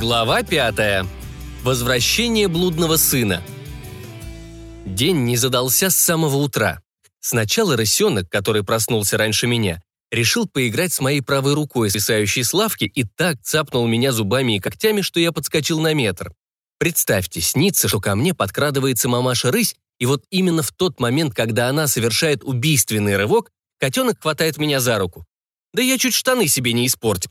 Глава пятая. Возвращение блудного сына. День не задался с самого утра. Сначала рысенок, который проснулся раньше меня, решил поиграть с моей правой рукой, свисающей с лавки, и так цапнул меня зубами и когтями, что я подскочил на метр. Представьте, снится, что ко мне подкрадывается мамаша-рысь, и вот именно в тот момент, когда она совершает убийственный рывок, котенок хватает меня за руку. Да я чуть штаны себе не испортил.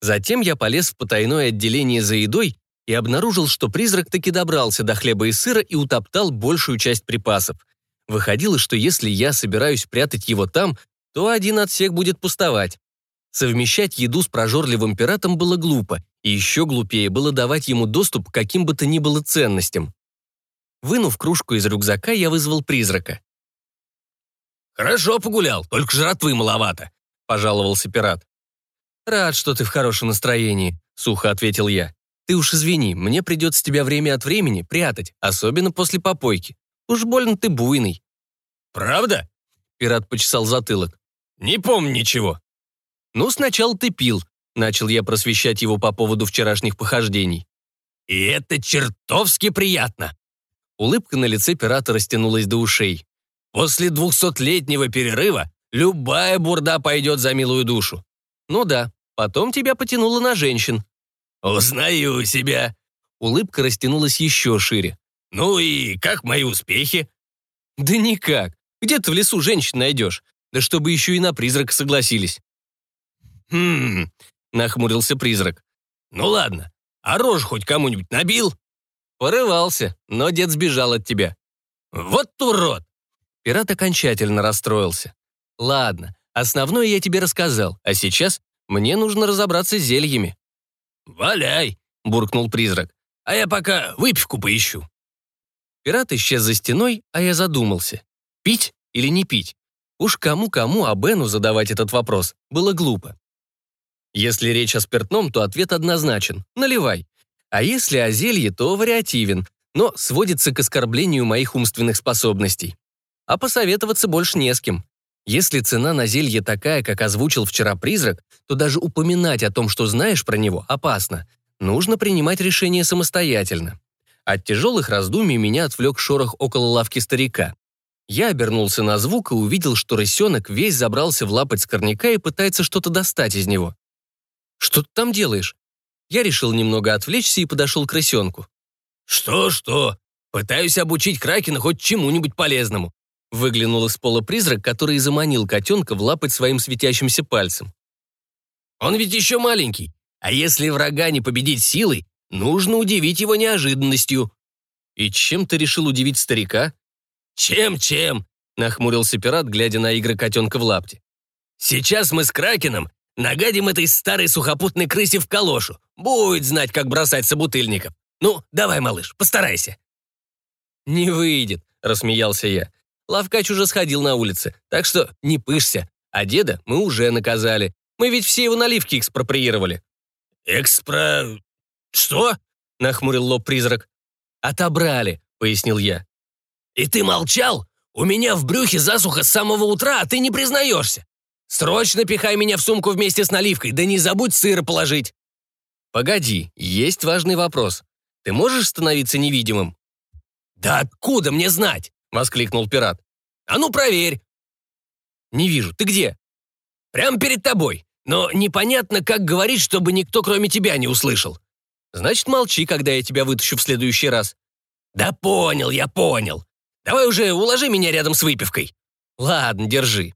Затем я полез в потайное отделение за едой и обнаружил, что призрак таки добрался до хлеба и сыра и утоптал большую часть припасов. Выходило, что если я собираюсь прятать его там, то один отсек будет пустовать. Совмещать еду с прожорливым пиратом было глупо, и еще глупее было давать ему доступ к каким бы то ни было ценностям. Вынув кружку из рюкзака, я вызвал призрака. «Хорошо погулял, только жратвы маловато», — пожаловался пират. «Рад, что ты в хорошем настроении», — сухо ответил я. «Ты уж извини, мне придется тебя время от времени прятать, особенно после попойки. Уж больно ты буйный». «Правда?» — пират почесал затылок. «Не помню ничего». «Ну, сначала ты пил», — начал я просвещать его по поводу вчерашних похождений. «И это чертовски приятно!» Улыбка на лице пирата растянулась до ушей. После двухсотлетнего перерыва любая бурда пойдет за милую душу. Ну да, потом тебя потянуло на женщин. Узнаю себя. Улыбка растянулась еще шире. Ну и как мои успехи? Да никак. Где ты в лесу женщин найдешь? Да чтобы еще и на призрак согласились. Хм, нахмурился призрак. Ну ладно, а рожь хоть кому-нибудь набил? Порывался, но дед сбежал от тебя. Вот урод! Пират окончательно расстроился. «Ладно, основное я тебе рассказал, а сейчас мне нужно разобраться с зельями». «Валяй!» — буркнул призрак. «А я пока выпивку поищу». Пират исчез за стеной, а я задумался. Пить или не пить? Уж кому-кому, а Бену задавать этот вопрос было глупо. Если речь о спиртном, то ответ однозначен – наливай. А если о зелье, то вариативен, но сводится к оскорблению моих умственных способностей а посоветоваться больше не с кем. Если цена на зелье такая, как озвучил вчера призрак, то даже упоминать о том, что знаешь про него, опасно. Нужно принимать решение самостоятельно. От тяжелых раздумий меня отвлек шорох около лавки старика. Я обернулся на звук и увидел, что рысенок весь забрался в лапоть скорняка и пытается что-то достать из него. «Что ты там делаешь?» Я решил немного отвлечься и подошел к рысенку. «Что-что? Пытаюсь обучить Кракена хоть чему-нибудь полезному. Выглянул из пола призрак, который заманил котенка в лапать своим светящимся пальцем. «Он ведь еще маленький, а если врага не победить силой, нужно удивить его неожиданностью». «И чем ты решил удивить старика?» «Чем-чем?» — нахмурился пират, глядя на игры котенка в лапте. «Сейчас мы с Кракеном нагадим этой старой сухопутной крысе в калошу. Будет знать, как бросать собутыльников. Ну, давай, малыш, постарайся». «Не выйдет», — рассмеялся я. Лавкач уже сходил на улице, так что не пышься. А деда мы уже наказали. Мы ведь все его наливки экспроприировали». «Экспро... что?» — нахмурил лоб призрак. «Отобрали», — пояснил я. «И ты молчал? У меня в брюхе засуха с самого утра, а ты не признаешься. Срочно пихай меня в сумку вместе с наливкой, да не забудь сыра положить». «Погоди, есть важный вопрос. Ты можешь становиться невидимым?» «Да откуда мне знать?» — воскликнул пират. «А ну, проверь!» «Не вижу. Ты где?» «Прямо перед тобой. Но непонятно, как говорить, чтобы никто, кроме тебя, не услышал». «Значит, молчи, когда я тебя вытащу в следующий раз». «Да понял, я понял. Давай уже уложи меня рядом с выпивкой». «Ладно, держи».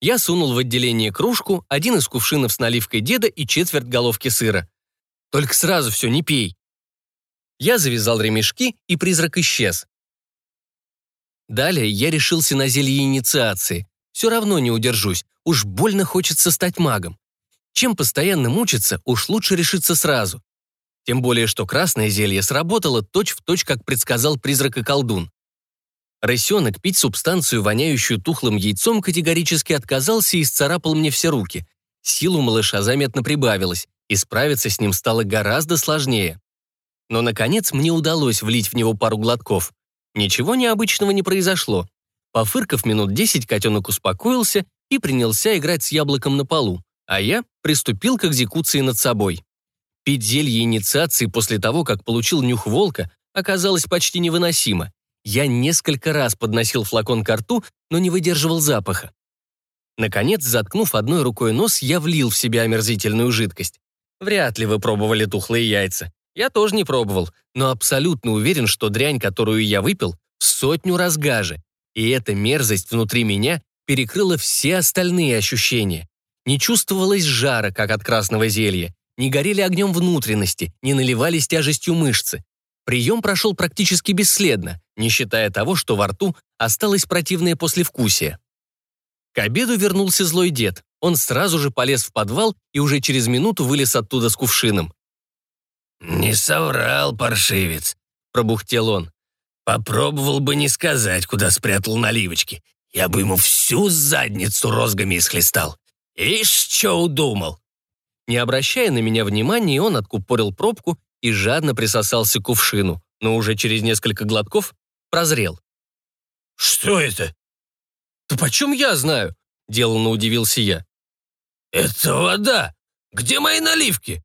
Я сунул в отделение кружку, один из кувшинов с наливкой деда и четверть головки сыра. «Только сразу все не пей». Я завязал ремешки, и призрак исчез. Далее я решился на зелье инициации. Все равно не удержусь, уж больно хочется стать магом. Чем постоянно мучиться, уж лучше решиться сразу. Тем более, что красное зелье сработало точь-в-точь, точь, как предсказал призрак и колдун. Рысенок пить субстанцию, воняющую тухлым яйцом, категорически отказался и исцарапал мне все руки. Силу малыша заметно прибавилось, и справиться с ним стало гораздо сложнее. Но, наконец, мне удалось влить в него пару глотков. Ничего необычного не произошло. Пофыркав минут десять, котенок успокоился и принялся играть с яблоком на полу, а я приступил к экзекуции над собой. Пить зелье инициации после того, как получил нюх волка, оказалось почти невыносимо. Я несколько раз подносил флакон к рту, но не выдерживал запаха. Наконец, заткнув одной рукой нос, я влил в себя омерзительную жидкость. Вряд ли вы пробовали тухлые яйца. Я тоже не пробовал, но абсолютно уверен, что дрянь, которую я выпил, в сотню раз гаже. И эта мерзость внутри меня перекрыла все остальные ощущения. Не чувствовалось жара, как от красного зелья, не горели огнем внутренности, не наливались тяжестью мышцы. Прием прошел практически бесследно, не считая того, что во рту осталось противное послевкусие. К обеду вернулся злой дед. Он сразу же полез в подвал и уже через минуту вылез оттуда с кувшином. «Не соврал, паршивец», — пробухтел он. «Попробовал бы не сказать, куда спрятал наливочки. Я бы ему всю задницу розгами исхлестал. Ишь, что удумал!» Не обращая на меня внимания, он откупорил пробку и жадно присосался к кувшину, но уже через несколько глотков прозрел. «Что это?» «Да почем я знаю?» – деланно удивился я. «Это вода! Где мои наливки?»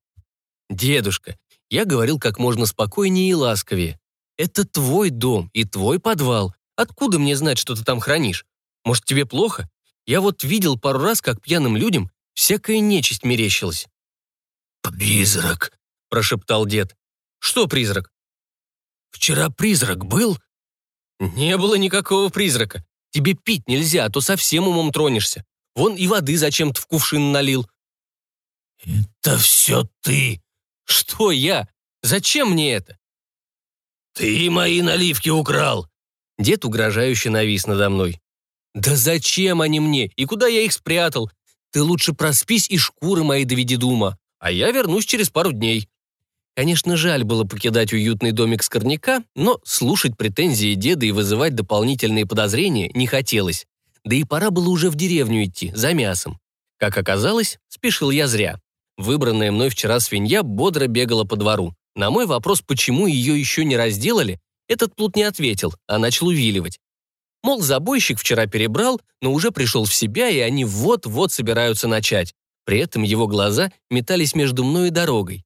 «Дедушка, я говорил как можно спокойнее и ласковее. Это твой дом и твой подвал. Откуда мне знать, что ты там хранишь? Может, тебе плохо? Я вот видел пару раз, как пьяным людям всякая нечисть мерещилась. «Призрак», — прошептал дед. «Что призрак?» «Вчера призрак был?» «Не было никакого призрака. Тебе пить нельзя, а то совсем умом тронешься. Вон и воды зачем-то в кувшин налил». «Это все ты!» «Что я? Зачем мне это?» «Ты мои наливки украл!» Дед угрожающе навис надо мной. «Да зачем они мне? И куда я их спрятал? Ты лучше проспись и шкуры мои доведи дума а я вернусь через пару дней». Конечно, жаль было покидать уютный домик скорняка, но слушать претензии деда и вызывать дополнительные подозрения не хотелось. Да и пора было уже в деревню идти, за мясом. Как оказалось, спешил я зря. Выбранная мной вчера свинья бодро бегала по двору. На мой вопрос, почему ее еще не разделали, этот плут не ответил, а начал увиливать. Мол, забойщик вчера перебрал, но уже пришел в себя, и они вот-вот собираются начать. При этом его глаза метались между мной и дорогой.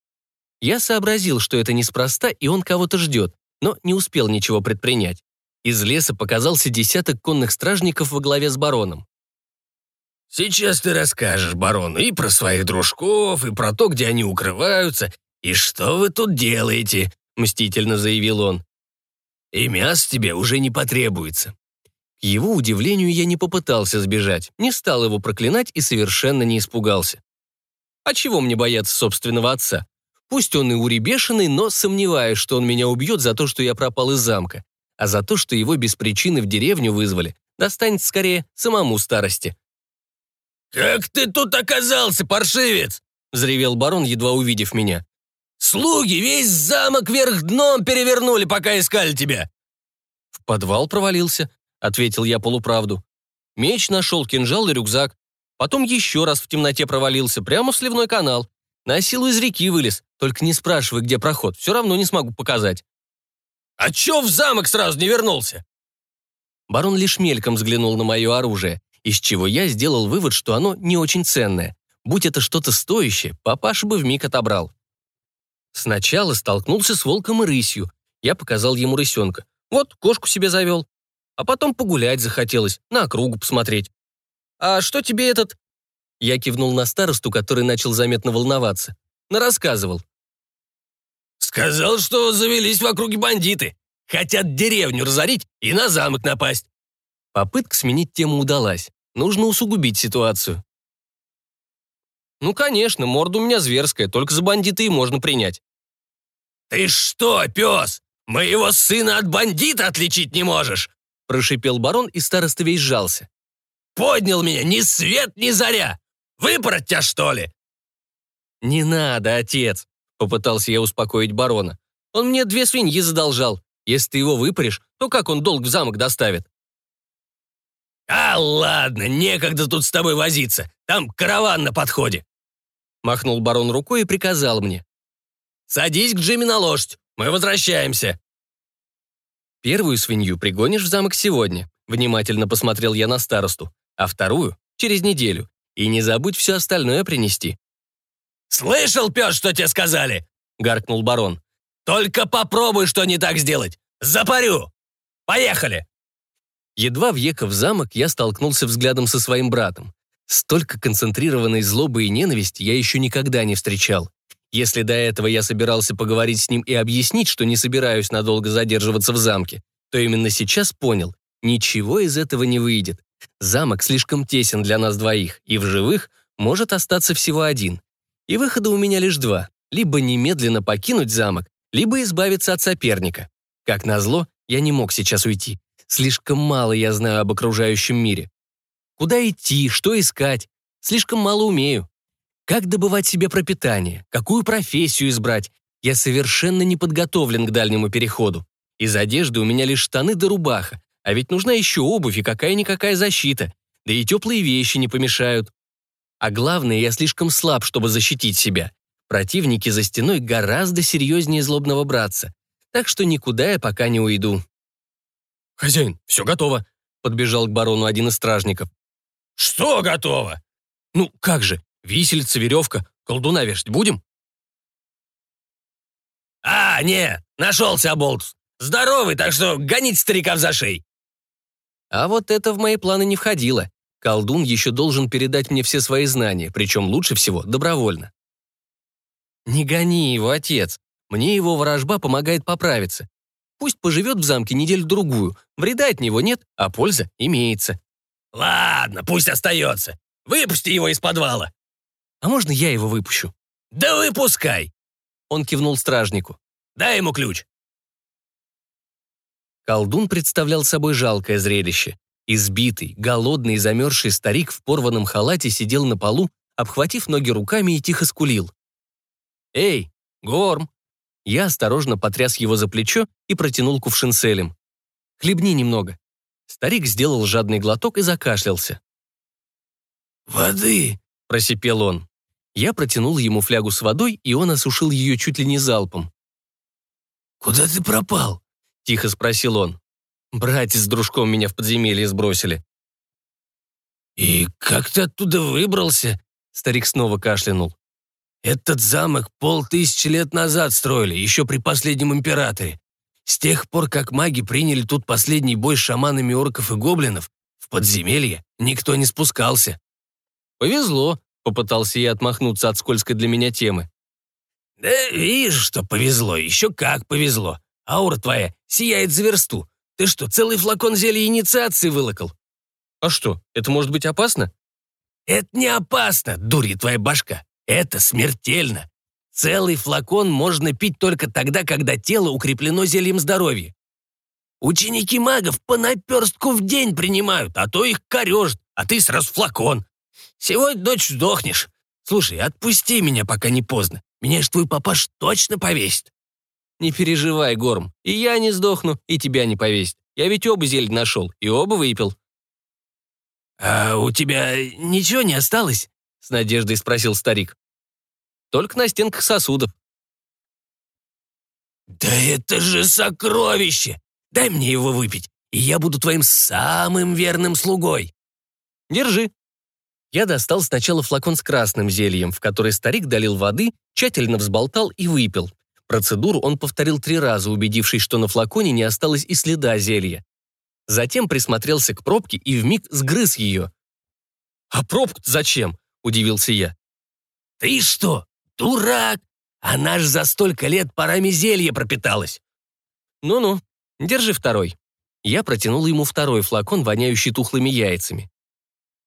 Я сообразил, что это неспроста, и он кого-то ждет, но не успел ничего предпринять. Из леса показался десяток конных стражников во главе с бароном. «Сейчас ты расскажешь барону и про своих дружков, и про то, где они укрываются, и что вы тут делаете», — мстительно заявил он. «И мясо тебе уже не потребуется. К его удивлению, я не попытался сбежать, не стал его проклинать и совершенно не испугался. А чего мне бояться собственного отца? Пусть он и уребешенный, но сомневаюсь, что он меня убьет за то, что я пропал из замка. А за то, что его без причины в деревню вызвали, достанется скорее самому старости. «Как ты тут оказался, паршивец?» — взревел барон, едва увидев меня. «Слуги весь замок вверх дном перевернули, пока искали тебя!» В подвал провалился, — ответил я полуправду. Меч нашел, кинжал и рюкзак. Потом еще раз в темноте провалился, прямо в сливной канал. На силу из реки вылез, только не спрашивай, где проход, все равно не смогу показать. «А чё в замок сразу не вернулся?» Барон лишь мельком взглянул на мое оружие, из чего я сделал вывод, что оно не очень ценное. Будь это что-то стоящее, папаша бы вмиг отобрал. Сначала столкнулся с волком и рысью. Я показал ему рысенка. Вот, кошку себе завел а потом погулять захотелось, на округу посмотреть. «А что тебе этот...» Я кивнул на старосту, который начал заметно волноваться. Нарассказывал. «Сказал, что завелись в округе бандиты. Хотят деревню разорить и на замок напасть». Попытка сменить тему удалась. Нужно усугубить ситуацию. «Ну, конечно, морда у меня зверская, только за бандиты и можно принять». «Ты что, пес, моего сына от бандита отличить не можешь?» прошипел барон, и староста весь сжался. «Поднял меня ни свет, ни заря! Выпороть тебя, что ли?» «Не надо, отец!» — попытался я успокоить барона. «Он мне две свиньи задолжал. Если ты его выпаришь, то как он долг в замок доставит?» «А ладно, некогда тут с тобой возиться. Там караван на подходе!» Махнул барон рукой и приказал мне. «Садись к Джимми на лошадь, мы возвращаемся!» Первую свинью пригонишь в замок сегодня, внимательно посмотрел я на старосту, а вторую — через неделю. И не забудь все остальное принести. «Слышал, пес, что тебе сказали?» — гаркнул барон. «Только попробуй что не так сделать! Запарю! Поехали!» Едва въехав в замок, я столкнулся взглядом со своим братом. Столько концентрированной злобы и ненависти я еще никогда не встречал. Если до этого я собирался поговорить с ним и объяснить, что не собираюсь надолго задерживаться в замке, то именно сейчас понял, ничего из этого не выйдет. Замок слишком тесен для нас двоих, и в живых может остаться всего один. И выхода у меня лишь два. Либо немедленно покинуть замок, либо избавиться от соперника. Как назло, я не мог сейчас уйти. Слишком мало я знаю об окружающем мире. Куда идти, что искать? Слишком мало умею. Как добывать себе пропитание? Какую профессию избрать? Я совершенно не подготовлен к дальнему переходу. Из одежды у меня лишь штаны да рубаха, а ведь нужна еще обувь и какая-никакая защита, да и теплые вещи не помешают. А главное, я слишком слаб, чтобы защитить себя. Противники за стеной гораздо серьезнее злобного братца, так что никуда я пока не уйду. «Хозяин, все готово», — подбежал к барону один из стражников. «Что готово?» «Ну, как же, висельца, веревка, колдуна вешать будем?» «А, не, нашелся оболтус. Здоровый, так что гонить стариков за шеей». А вот это в мои планы не входило. Колдун еще должен передать мне все свои знания, причем лучше всего добровольно. Не гони его, отец. Мне его ворожба помогает поправиться. Пусть поживет в замке неделю-другую. Вреда от него нет, а польза имеется. Ладно, пусть остается. Выпусти его из подвала. А можно я его выпущу? Да выпускай. Он кивнул стражнику. Дай ему ключ. Колдун представлял собой жалкое зрелище. Избитый, голодный и замерзший старик в порванном халате сидел на полу, обхватив ноги руками и тихо скулил. «Эй, Горм!» Я осторожно потряс его за плечо и протянул кувшин с элем. «Хлебни немного». Старик сделал жадный глоток и закашлялся. «Воды!» – просипел он. Я протянул ему флягу с водой, и он осушил ее чуть ли не залпом. «Куда ты пропал?» — тихо спросил он. «Братец с дружком меня в подземелье сбросили». «И как ты оттуда выбрался?» Старик снова кашлянул. «Этот замок полтысячи лет назад строили, еще при последнем императоре. С тех пор, как маги приняли тут последний бой с шаманами орков и гоблинов, в подземелье никто не спускался». «Повезло», — попытался я отмахнуться от скользкой для меня темы. «Да видишь, что повезло, еще как повезло. Аура твоя сияет за версту. Ты что, целый флакон зелья инициации вылокал?» «А что, это может быть опасно?» «Это не опасно, дурья твоя башка. Это смертельно. Целый флакон можно пить только тогда, когда тело укреплено зельем здоровья. Ученики магов по наперстку в день принимают, а то их корежит, а ты сразу флакон. Сегодня дочь сдохнешь. Слушай, отпусти меня, пока не поздно. Меня ж твой папаш точно повесит. «Не переживай, Горм, и я не сдохну, и тебя не повесит. Я ведь оба зелья нашел, и оба выпил». «А у тебя ничего не осталось?» — с надеждой спросил старик. «Только на стенках сосудов». «Да это же сокровище! Дай мне его выпить, и я буду твоим самым верным слугой». «Держи». Я достал сначала флакон с красным зельем, в который старик долил воды, тщательно взболтал и выпил. Процедуру он повторил три раза, убедившись, что на флаконе не осталось и следа зелья. Затем присмотрелся к пробке и вмиг сгрыз ее. «А пробку зачем?» – удивился я. «Ты что, дурак? Она ж за столько лет парами зелья пропиталась!» «Ну-ну, держи второй». Я протянул ему второй флакон, воняющий тухлыми яйцами.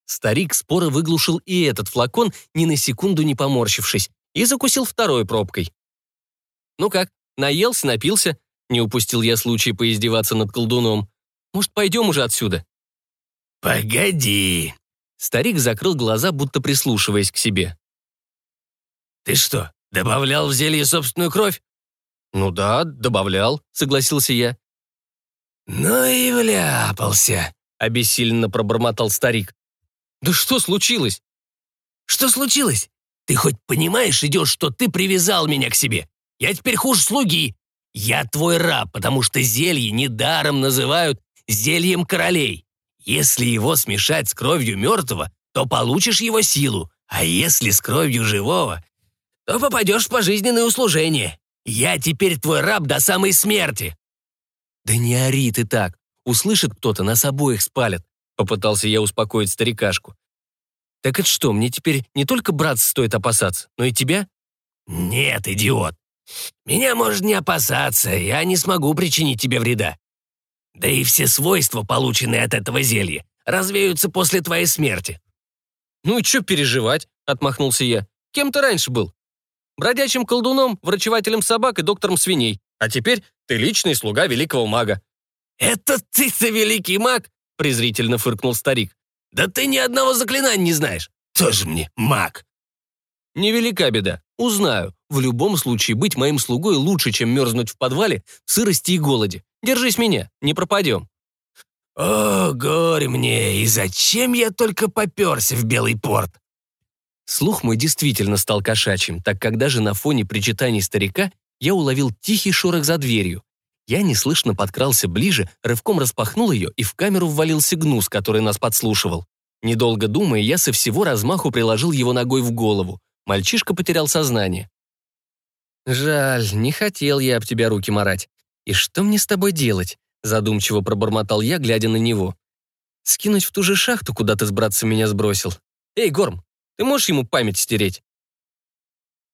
Старик споро выглушил и этот флакон, ни на секунду не поморщившись, и закусил второй пробкой. «Ну как, наелся, напился?» Не упустил я случай поиздеваться над колдуном. «Может, пойдем уже отсюда?» «Погоди!» Старик закрыл глаза, будто прислушиваясь к себе. «Ты что, добавлял в зелье собственную кровь?» «Ну да, добавлял», — согласился я. «Ну и вляпался», — обессиленно пробормотал старик. «Да что случилось?» «Что случилось? Ты хоть понимаешь, идешь, что ты привязал меня к себе? Я теперь хуже слуги. Я твой раб, потому что зелье недаром называют зельем королей. Если его смешать с кровью мертвого, то получишь его силу, а если с кровью живого, то попадешь в пожизненное услужение. Я теперь твой раб до самой смерти». «Да не ори ты так. Услышит кто-то, нас обоих спалят», — попытался я успокоить старикашку. «Так это что, мне теперь не только братца стоит опасаться, но и тебя?» «Нет, идиот. Меня можно не опасаться, я не смогу причинить тебе вреда. Да и все свойства, полученные от этого зелья, развеются после твоей смерти». «Ну и что переживать?» — отмахнулся я. «Кем ты раньше был? Бродячим колдуном, врачевателем собак и доктором свиней. А теперь ты личный слуга великого мага». «Это ты-то великий маг?» — презрительно фыркнул старик. «Да ты ни одного заклинания не знаешь. Тоже мне маг». «Невелика беда. Узнаю. В любом случае, быть моим слугой лучше, чем мерзнуть в подвале в сырости и голоде. Держись меня, не пропадем». «О, горе мне, и зачем я только поперся в Белый порт?» Слух мой действительно стал кошачьим, так как даже на фоне причитаний старика я уловил тихий шорох за дверью. Я неслышно подкрался ближе, рывком распахнул ее и в камеру ввалился гнус, который нас подслушивал. Недолго думая, я со всего размаху приложил его ногой в голову. Мальчишка потерял сознание. «Жаль, не хотел я об тебя руки марать. И что мне с тобой делать?» Задумчиво пробормотал я, глядя на него. «Скинуть в ту же шахту, куда ты с братцем меня сбросил? Эй, Горм, ты можешь ему память стереть?»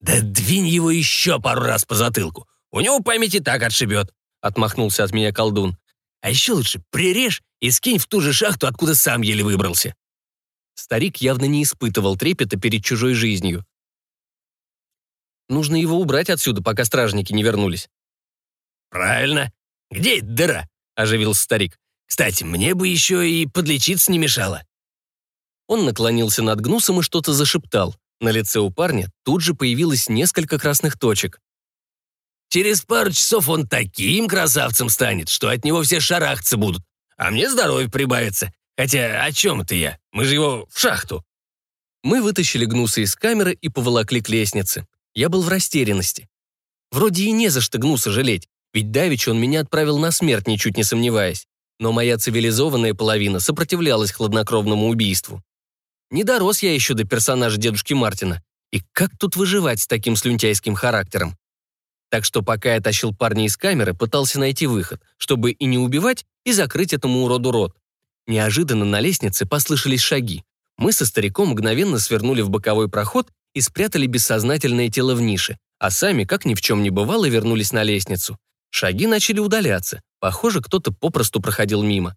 «Да двинь его еще пару раз по затылку. У него память и так отшибет», — отмахнулся от меня колдун. «А еще лучше прирежь и скинь в ту же шахту, откуда сам еле выбрался». Старик явно не испытывал трепета перед чужой жизнью. Нужно его убрать отсюда, пока стражники не вернулись. «Правильно. Где эта дыра?» — оживился старик. «Кстати, мне бы еще и подлечиться не мешало». Он наклонился над гнусом и что-то зашептал. На лице у парня тут же появилось несколько красных точек. «Через пару часов он таким красавцем станет, что от него все шарахаться будут. А мне здоровье прибавится. Хотя о чем это я? Мы же его в шахту». Мы вытащили гнуса из камеры и поволокли к лестнице. Я был в растерянности. Вроде и не за что гнуса жалеть, ведь Давич он меня отправил на смерть, ничуть не сомневаясь. Но моя цивилизованная половина сопротивлялась хладнокровному убийству. Не дорос я еще до персонажа дедушки Мартина. И как тут выживать с таким слюнтяйским характером? Так что пока я тащил парня из камеры, пытался найти выход, чтобы и не убивать, и закрыть этому уроду рот. Неожиданно на лестнице послышались шаги. Мы со стариком мгновенно свернули в боковой проход и спрятали бессознательное тело в нише, а сами, как ни в чем не бывало, вернулись на лестницу. Шаги начали удаляться. Похоже, кто-то попросту проходил мимо.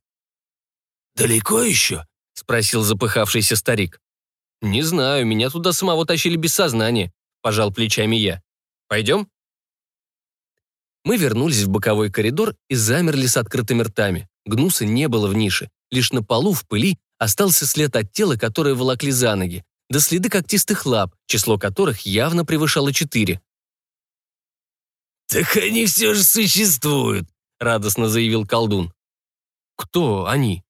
«Далеко еще?» — спросил запыхавшийся старик. «Не знаю, меня туда самого тащили без сознания», — пожал плечами я. «Пойдем?» Мы вернулись в боковой коридор и замерли с открытыми ртами. Гнуса не было в нише. Лишь на полу в пыли остался след от тела, которое волокли за ноги, да следы когтистых лап, число которых явно превышало четыре. «Так они все же существуют», — радостно заявил колдун. «Кто они?»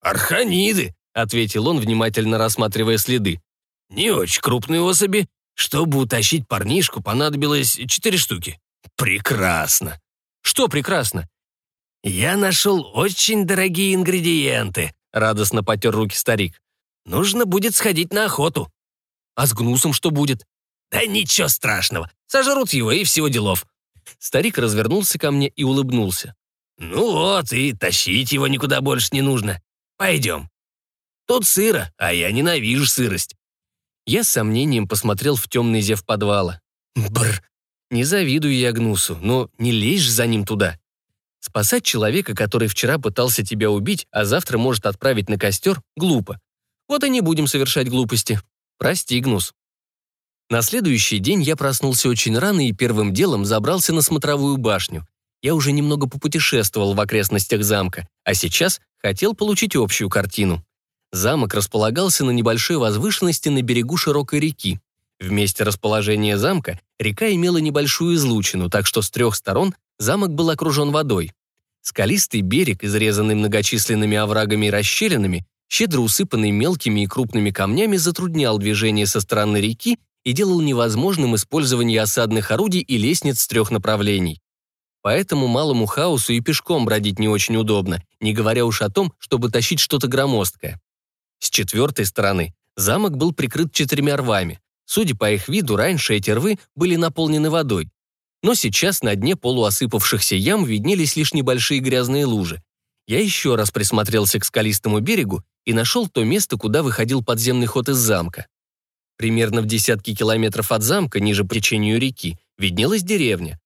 «Арханиды», — ответил он, внимательно рассматривая следы. «Не очень крупные особи. Чтобы утащить парнишку, понадобилось четыре штуки. Прекрасно». «Что прекрасно?» «Я нашел очень дорогие ингредиенты», — радостно потер руки старик. «Нужно будет сходить на охоту». «А с гнусом что будет?» «Да ничего страшного. Сожрут его и всего делов». Старик развернулся ко мне и улыбнулся. «Ну вот, и тащить его никуда больше не нужно. Пойдем. Тут сыро, а я ненавижу сырость». Я с сомнением посмотрел в темный зев подвала. Бр. Не завидую я Гнусу, но не лезь за ним туда. Спасать человека, который вчера пытался тебя убить, а завтра может отправить на костер, глупо. Вот и не будем совершать глупости. Прости, Гнус. На следующий день я проснулся очень рано и первым делом забрался на смотровую башню. Я уже немного попутешествовал в окрестностях замка, а сейчас хотел получить общую картину. Замок располагался на небольшой возвышенности на берегу широкой реки. В месте расположения замка река имела небольшую излучину, так что с трех сторон замок был окружен водой. Скалистый берег, изрезанный многочисленными оврагами и расщелинами, щедро усыпанный мелкими и крупными камнями, затруднял движение со стороны реки и делал невозможным использование осадных орудий и лестниц с трех направлений. Поэтому малому хаосу и пешком бродить не очень удобно, не говоря уж о том, чтобы тащить что-то громоздкое. С четвертой стороны замок был прикрыт четырьмя рвами. Судя по их виду, раньше эти рвы были наполнены водой. Но сейчас на дне полуосыпавшихся ям виднелись лишь небольшие грязные лужи. Я еще раз присмотрелся к скалистому берегу и нашел то место, куда выходил подземный ход из замка. Примерно в десятки километров от замка, ниже по течению реки, виднелась деревня.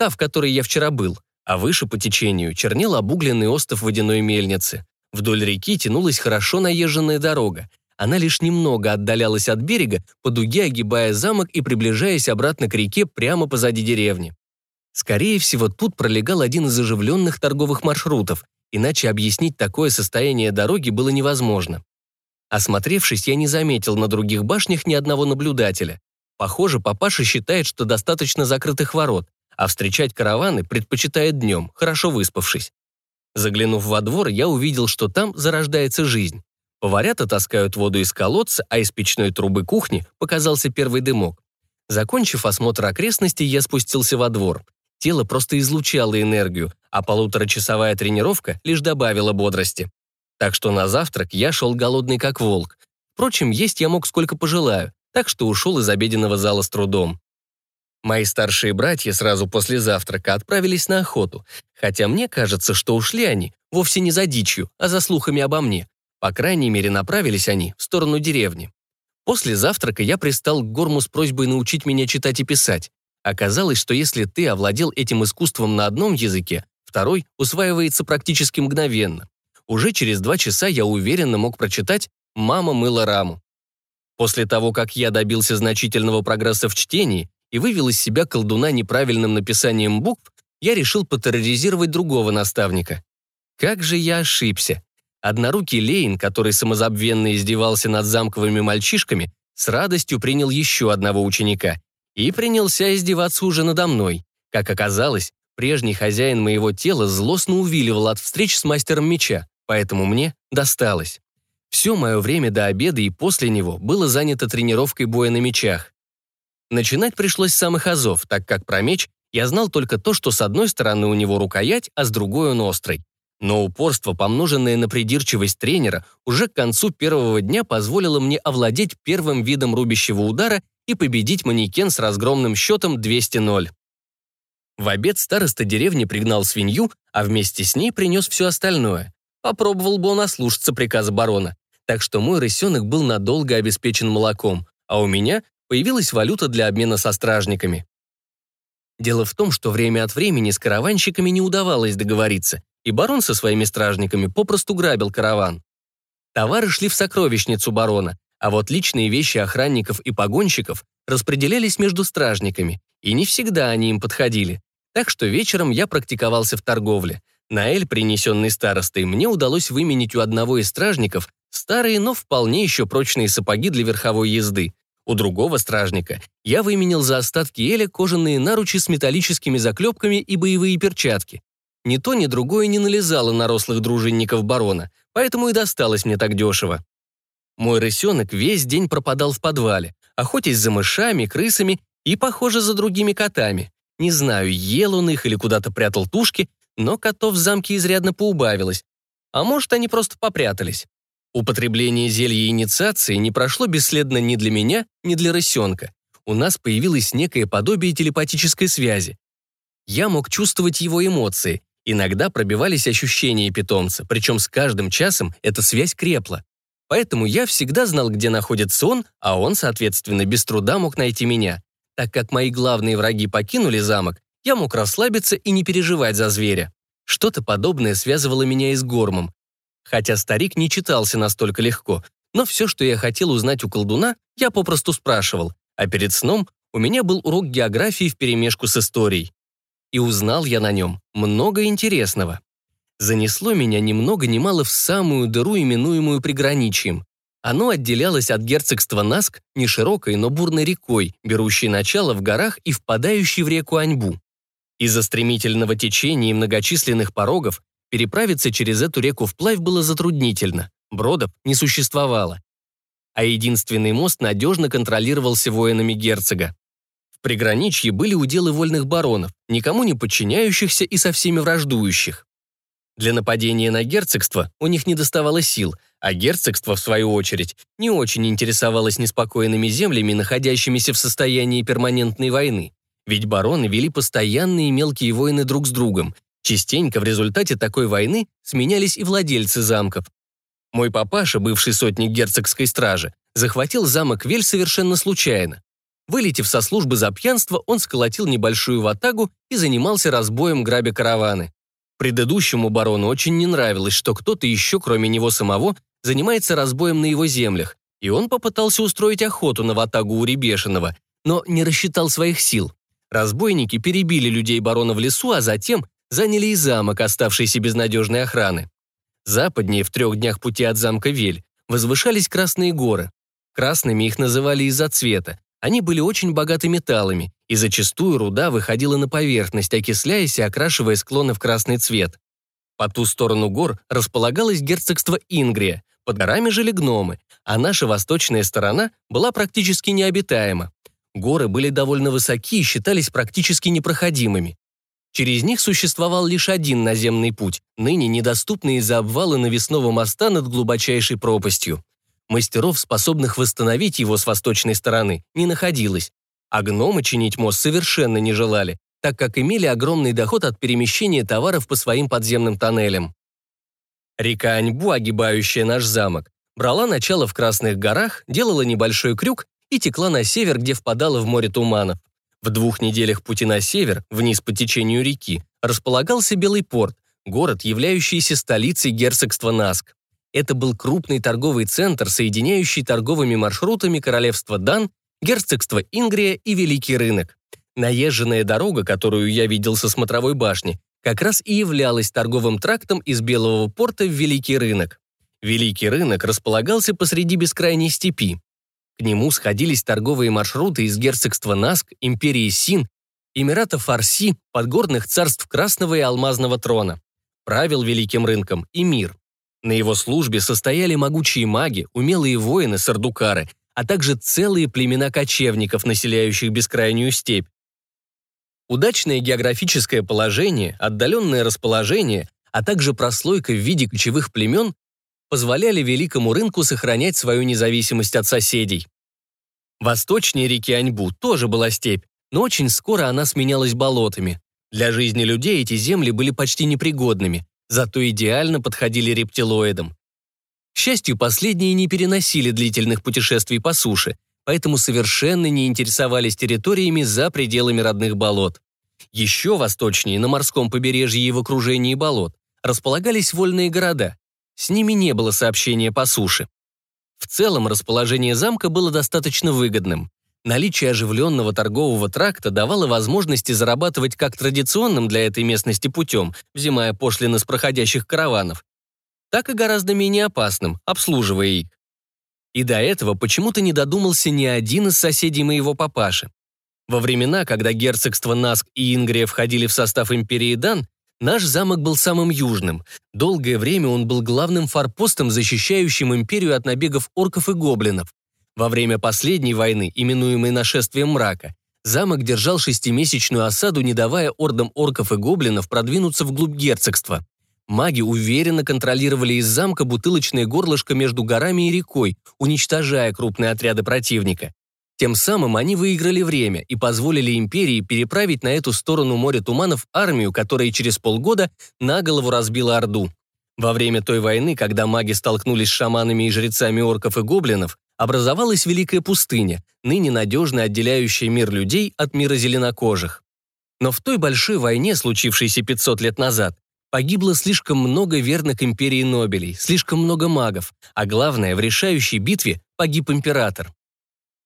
Та, в которой я вчера был, а выше по течению чернел обугленный остов водяной мельницы. Вдоль реки тянулась хорошо наезженная дорога. Она лишь немного отдалялась от берега, по дуге огибая замок и приближаясь обратно к реке прямо позади деревни. Скорее всего, тут пролегал один из оживленных торговых маршрутов, иначе объяснить такое состояние дороги было невозможно. Осмотревшись, я не заметил на других башнях ни одного наблюдателя. Похоже, папаша считает, что достаточно закрытых ворот, а встречать караваны предпочитает днем, хорошо выспавшись. Заглянув во двор, я увидел, что там зарождается жизнь. Поварята таскают воду из колодца, а из печной трубы кухни показался первый дымок. Закончив осмотр окрестностей, я спустился во двор. Тело просто излучало энергию, а полуторачасовая тренировка лишь добавила бодрости. Так что на завтрак я шел голодный как волк. Впрочем, есть я мог сколько пожелаю, так что ушел из обеденного зала с трудом. Мои старшие братья сразу после завтрака отправились на охоту, хотя мне кажется, что ушли они вовсе не за дичью, а за слухами обо мне. По крайней мере, направились они в сторону деревни. После завтрака я пристал к Горму с просьбой научить меня читать и писать. Оказалось, что если ты овладел этим искусством на одном языке, второй усваивается практически мгновенно. Уже через два часа я уверенно мог прочитать «Мама мыла раму». После того, как я добился значительного прогресса в чтении, и вывел из себя колдуна неправильным написанием букв, я решил потерроризировать другого наставника. Как же я ошибся. Однорукий Лейн, который самозабвенно издевался над замковыми мальчишками, с радостью принял еще одного ученика и принялся издеваться уже надо мной. Как оказалось, прежний хозяин моего тела злостно увиливал от встреч с мастером меча, поэтому мне досталось. Все мое время до обеда и после него было занято тренировкой боя на мечах. Начинать пришлось с самых азов, так как про меч я знал только то, что с одной стороны у него рукоять, а с другой он острый. Но упорство, помноженное на придирчивость тренера, уже к концу первого дня позволило мне овладеть первым видом рубящего удара и победить манекен с разгромным счетом 200-0. В обед староста деревни пригнал свинью, а вместе с ней принес все остальное. Попробовал бы он ослушаться приказа барона. Так что мой рысенок был надолго обеспечен молоком, а у меня появилась валюта для обмена со стражниками. Дело в том, что время от времени с караванщиками не удавалось договориться, и барон со своими стражниками попросту грабил караван. Товары шли в сокровищницу барона, а вот личные вещи охранников и погонщиков распределялись между стражниками, и не всегда они им подходили. Так что вечером я практиковался в торговле. На эль, принесенный старостой, мне удалось выменить у одного из стражников старые, но вполне еще прочные сапоги для верховой езды. У другого стражника я выменил за остатки эля кожаные наручи с металлическими заклепками и боевые перчатки. Ни то, ни другое не налезало на рослых дружинников барона, поэтому и досталось мне так дешево. Мой рысенок весь день пропадал в подвале, охотясь за мышами, крысами и, похоже, за другими котами. Не знаю, ел он их или куда-то прятал тушки, но котов в замке изрядно поубавилось. А может, они просто попрятались. Употребление зелья инициации не прошло бесследно ни для меня, ни для рысенка. У нас появилось некое подобие телепатической связи. Я мог чувствовать его эмоции. Иногда пробивались ощущения питомца, причем с каждым часом эта связь крепла. Поэтому я всегда знал, где находится он, а он, соответственно, без труда мог найти меня. Так как мои главные враги покинули замок, я мог расслабиться и не переживать за зверя. Что-то подобное связывало меня и с Гормом, Хотя старик не читался настолько легко, но все, что я хотел узнать у колдуна, я попросту спрашивал, а перед сном у меня был урок географии вперемешку с историей. И узнал я на нем много интересного. Занесло меня ни много ни мало в самую дыру, именуемую приграничием. Оно отделялось от герцогства Наск не широкой, но бурной рекой, берущей начало в горах и впадающей в реку Аньбу. Из-за стремительного течения и многочисленных порогов Переправиться через эту реку вплавь было затруднительно, бродов не существовало. А единственный мост надежно контролировался воинами герцога. В приграничье были уделы вольных баронов, никому не подчиняющихся и со всеми враждующих. Для нападения на герцогство у них не доставало сил, а герцогство, в свою очередь, не очень интересовалось неспокойными землями, находящимися в состоянии перманентной войны. Ведь бароны вели постоянные мелкие войны друг с другом. Частенько в результате такой войны сменялись и владельцы замков. Мой папаша, бывший сотник герцогской стражи, захватил замок Вель совершенно случайно. Вылетев со службы за пьянство, он сколотил небольшую ватагу и занимался разбоем грабя караваны. Предыдущему барону очень не нравилось, что кто-то еще, кроме него самого, занимается разбоем на его землях, и он попытался устроить охоту на ватагу у Ребешиного, но не рассчитал своих сил. Разбойники перебили людей барона в лесу, а затем заняли и замок, оставшийся без надежной охраны. Западнее, в трех днях пути от замка Вель, возвышались Красные горы. Красными их называли из-за цвета. Они были очень богаты металлами, и зачастую руда выходила на поверхность, окисляясь и окрашивая склоны в красный цвет. По ту сторону гор располагалось герцогство Ингрия, под горами жили гномы, а наша восточная сторона была практически необитаема. Горы были довольно высоки и считались практически непроходимыми. Через них существовал лишь один наземный путь, ныне недоступный из-за обвала навесного моста над глубочайшей пропастью. Мастеров, способных восстановить его с восточной стороны, не находилось, а гномы чинить мост совершенно не желали, так как имели огромный доход от перемещения товаров по своим подземным тоннелям. Река Аньбу, огибающая наш замок, брала начало в Красных горах, делала небольшой крюк и текла на север, где впадала в море туманов. В двух неделях пути на север, вниз по течению реки, располагался Белый порт, город, являющийся столицей герцогства Наск. Это был крупный торговый центр, соединяющий торговыми маршрутами королевство Дан, герцогство Ингрия и Великий рынок. Наезженная дорога, которую я видел со смотровой башни, как раз и являлась торговым трактом из Белого порта в Великий рынок. Великий рынок располагался посреди бескрайней степи. К нему сходились торговые маршруты из герцогства Наск, империи Син, Эмирата Фарси, подгорных царств Красного и Алмазного трона. Правил Великим рынком и мир. На его службе состояли могучие маги, умелые воины сардукары, а также целые племена кочевников, населяющих бескрайнюю степь, Удачное географическое положение, отдаленное расположение, а также прослойка в виде кочевых племен позволяли великому рынку сохранять свою независимость от соседей. Восточнее реки Аньбу тоже была степь, но очень скоро она сменялась болотами. Для жизни людей эти земли были почти непригодными, зато идеально подходили рептилоидам. К счастью, последние не переносили длительных путешествий по суше, поэтому совершенно не интересовались территориями за пределами родных болот. Еще восточнее, на морском побережье и в окружении болот, располагались вольные города. С ними не было сообщения по суше. В целом расположение замка было достаточно выгодным. Наличие оживленного торгового тракта давало возможности зарабатывать как традиционным для этой местности путем, взимая пошлины с проходящих караванов, так и гораздо менее опасным, обслуживая их. И до этого почему-то не додумался ни один из соседей моего папаши. Во времена, когда герцогство Наск и Ингрия входили в состав империи Дан, наш замок был самым южным. Долгое время он был главным форпостом, защищающим империю от набегов орков и гоблинов. Во время последней войны, именуемой нашествием мрака, замок держал шестимесячную осаду, не давая ордам орков и гоблинов продвинуться вглубь герцогства. Маги уверенно контролировали из замка бутылочное горлышко между горами и рекой, уничтожая крупные отряды противника. Тем самым они выиграли время и позволили империи переправить на эту сторону моря туманов армию, которая через полгода на голову разбила Орду. Во время той войны, когда маги столкнулись с шаманами и жрецами орков и гоблинов, образовалась Великая пустыня, ныне надежно отделяющая мир людей от мира зеленокожих. Но в той большой войне, случившейся 500 лет назад, Погибло слишком много верных империи Нобелей, слишком много магов, а главное, в решающей битве погиб император.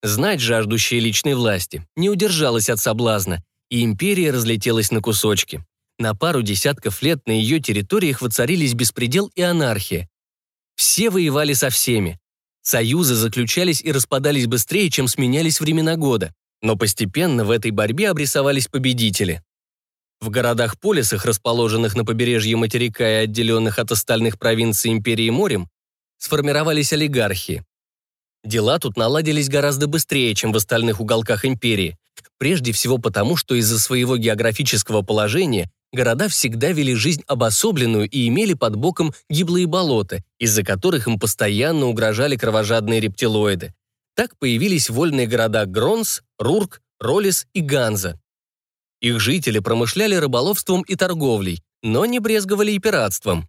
Знать, жаждущая личной власти, не удержалась от соблазна, и империя разлетелась на кусочки. На пару десятков лет на ее территориях воцарились беспредел и анархия. Все воевали со всеми. Союзы заключались и распадались быстрее, чем сменялись времена года. Но постепенно в этой борьбе обрисовались победители. В городах-полисах, расположенных на побережье материка и отделенных от остальных провинций империи морем, сформировались олигархии. Дела тут наладились гораздо быстрее, чем в остальных уголках империи. Прежде всего потому, что из-за своего географического положения города всегда вели жизнь обособленную и имели под боком гиблые болота, из-за которых им постоянно угрожали кровожадные рептилоиды. Так появились вольные города Гронс, Рурк, Ролис и Ганза. Их жители промышляли рыболовством и торговлей, но не брезговали и пиратством.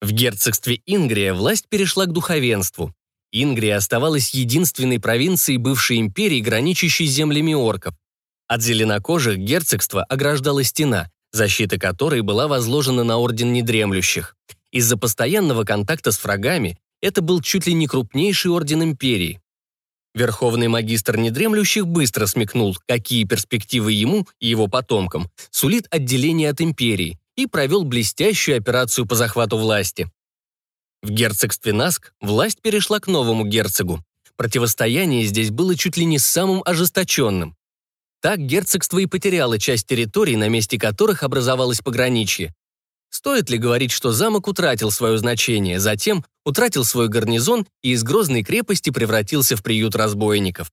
В герцогстве Ингрия власть перешла к духовенству. Ингрия оставалась единственной провинцией бывшей империи, граничащей землями орков. От зеленокожих герцогства ограждала стена, защита которой была возложена на Орден Недремлющих. Из-за постоянного контакта с врагами это был чуть ли не крупнейший орден империи. Верховный магистр Недремлющих быстро смекнул, какие перспективы ему и его потомкам сулит отделение от империи, и провел блестящую операцию по захвату власти. В герцогстве Наск власть перешла к новому герцогу. Противостояние здесь было чуть ли не самым ожесточенным. Так герцогство и потеряло часть территорий, на месте которых образовалось пограничье. Стоит ли говорить, что замок утратил свое значение, затем утратил свой гарнизон и из грозной крепости превратился в приют разбойников?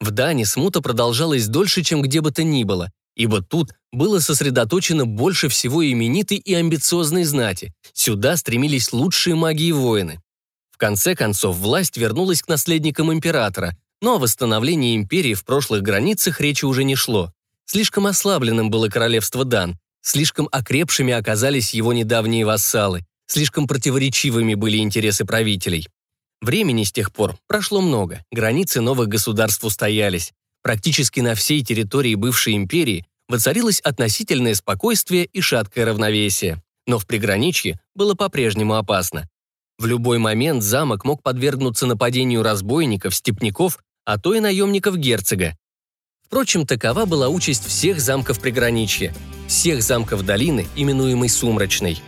В Дане смута продолжалась дольше, чем где бы то ни было, ибо тут было сосредоточено больше всего именитой и амбициозной знати. Сюда стремились лучшие маги и воины. В конце концов, власть вернулась к наследникам императора, но о восстановлении империи в прошлых границах речи уже не шло. Слишком ослабленным было королевство Дан, слишком окрепшими оказались его недавние вассалы, слишком противоречивыми были интересы правителей. Времени с тех пор прошло много, границы новых государств устоялись. Практически на всей территории бывшей империи воцарилось относительное спокойствие и шаткое равновесие. Но в приграничье было по-прежнему опасно. В любой момент замок мог подвергнуться нападению разбойников, степняков а то и наемников герцога. Впрочем, такова была участь всех замков приграничья, всех замков долины, именуемой Сумрачной.